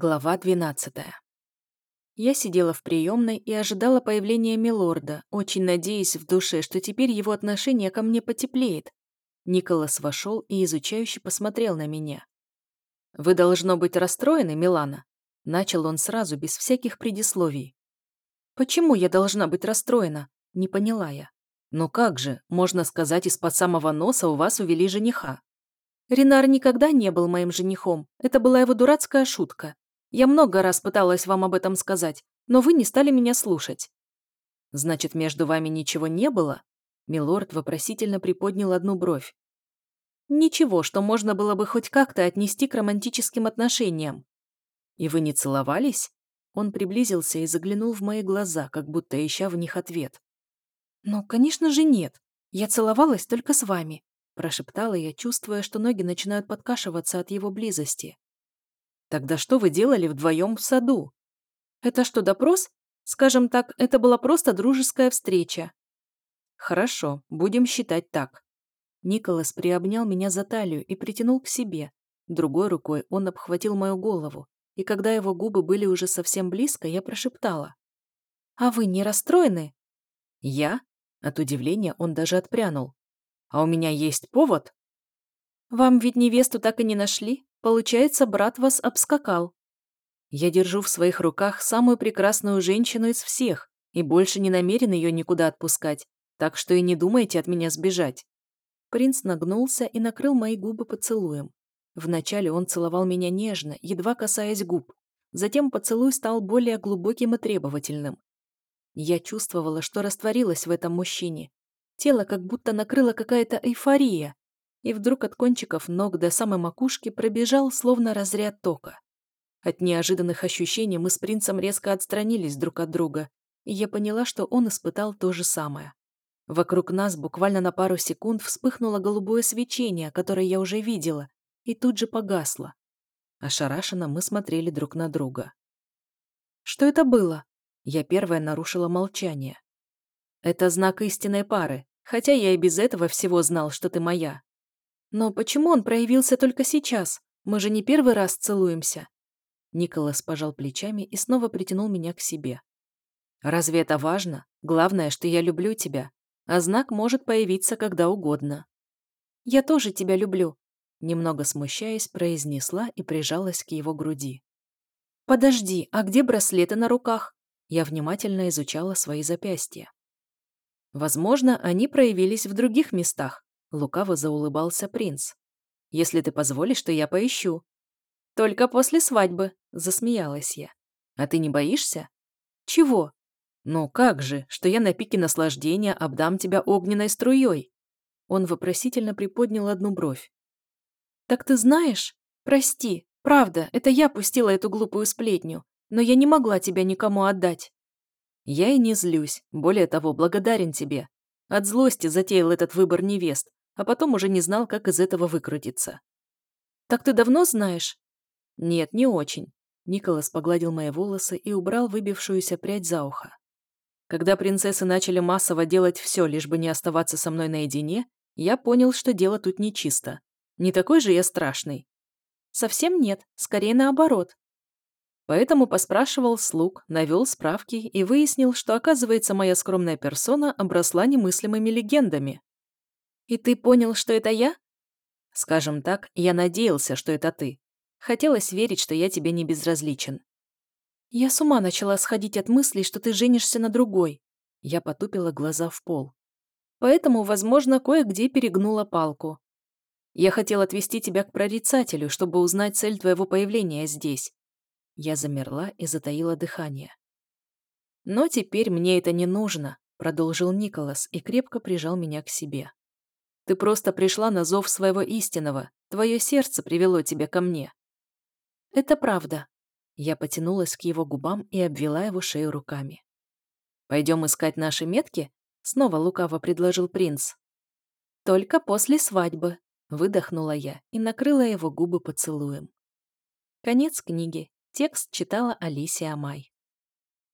Глава 12. Я сидела в приемной и ожидала появления Милорда, очень надеясь в душе, что теперь его отношение ко мне потеплеет. Николас вошел и изучающе посмотрел на меня. «Вы должно быть расстроены, Милана?» Начал он сразу, без всяких предисловий. «Почему я должна быть расстроена?» Не поняла я. «Ну как же, можно сказать, из-под самого носа у вас увели жениха». Ренар никогда не был моим женихом. Это была его дурацкая шутка. Я много раз пыталась вам об этом сказать, но вы не стали меня слушать». «Значит, между вами ничего не было?» Милорд вопросительно приподнял одну бровь. «Ничего, что можно было бы хоть как-то отнести к романтическим отношениям». «И вы не целовались?» Он приблизился и заглянул в мои глаза, как будто ища в них ответ. «Ну, конечно же, нет. Я целовалась только с вами», прошептала я, чувствуя, что ноги начинают подкашиваться от его близости. Тогда что вы делали вдвоем в саду? Это что, допрос? Скажем так, это была просто дружеская встреча. Хорошо, будем считать так. Николас приобнял меня за талию и притянул к себе. Другой рукой он обхватил мою голову, и когда его губы были уже совсем близко, я прошептала. «А вы не расстроены?» «Я?» От удивления он даже отпрянул. «А у меня есть повод?» «Вам ведь невесту так и не нашли?» Получается, брат вас обскакал. Я держу в своих руках самую прекрасную женщину из всех и больше не намерен ее никуда отпускать, так что и не думайте от меня сбежать. Принц нагнулся и накрыл мои губы поцелуем. Вначале он целовал меня нежно, едва касаясь губ. Затем поцелуй стал более глубоким и требовательным. Я чувствовала, что растворилась в этом мужчине. Тело как будто накрыла какая-то эйфория, и вдруг от кончиков ног до самой макушки пробежал словно разряд тока. От неожиданных ощущений мы с принцем резко отстранились друг от друга, и я поняла, что он испытал то же самое. Вокруг нас буквально на пару секунд вспыхнуло голубое свечение, которое я уже видела, и тут же погасло. Ошарашенно мы смотрели друг на друга. «Что это было?» Я первая нарушила молчание. «Это знак истинной пары, хотя я и без этого всего знал, что ты моя», но почему он проявился только сейчас? Мы же не первый раз целуемся. Николас пожал плечами и снова притянул меня к себе. Разве это важно? Главное, что я люблю тебя, а знак может появиться когда угодно. Я тоже тебя люблю, немного смущаясь, произнесла и прижалась к его груди. Подожди, а где браслеты на руках? Я внимательно изучала свои запястья. Возможно, они проявились в других местах, Лукаво заулыбался принц. «Если ты позволишь, то я поищу». «Только после свадьбы», — засмеялась я. «А ты не боишься?» «Чего?» «Ну как же, что я на пике наслаждения обдам тебя огненной струей?» Он вопросительно приподнял одну бровь. «Так ты знаешь? Прости, правда, это я пустила эту глупую сплетню, но я не могла тебя никому отдать». «Я и не злюсь, более того, благодарен тебе. От злости затеял этот выбор невест, а потом уже не знал, как из этого выкрутиться. «Так ты давно знаешь?» «Нет, не очень». Николас погладил мои волосы и убрал выбившуюся прядь за ухо. Когда принцессы начали массово делать все, лишь бы не оставаться со мной наедине, я понял, что дело тут нечисто. Не такой же я страшный. Совсем нет, скорее наоборот. Поэтому поспрашивал слуг, навел справки и выяснил, что, оказывается, моя скромная персона обросла немыслимыми легендами. «И ты понял, что это я?» «Скажем так, я надеялся, что это ты. Хотелось верить, что я тебе не безразличен». «Я с ума начала сходить от мыслей, что ты женишься на другой». Я потупила глаза в пол. «Поэтому, возможно, кое-где перегнула палку. Я хотел отвести тебя к прорицателю, чтобы узнать цель твоего появления здесь». Я замерла и затаила дыхание. «Но теперь мне это не нужно», — продолжил Николас и крепко прижал меня к себе. Ты просто пришла на зов своего истинного. Твое сердце привело тебя ко мне». «Это правда». Я потянулась к его губам и обвела его шею руками. «Пойдем искать наши метки?» Снова лукаво предложил принц. «Только после свадьбы», — выдохнула я и накрыла его губы поцелуем. Конец книги. Текст читала Алисия Май.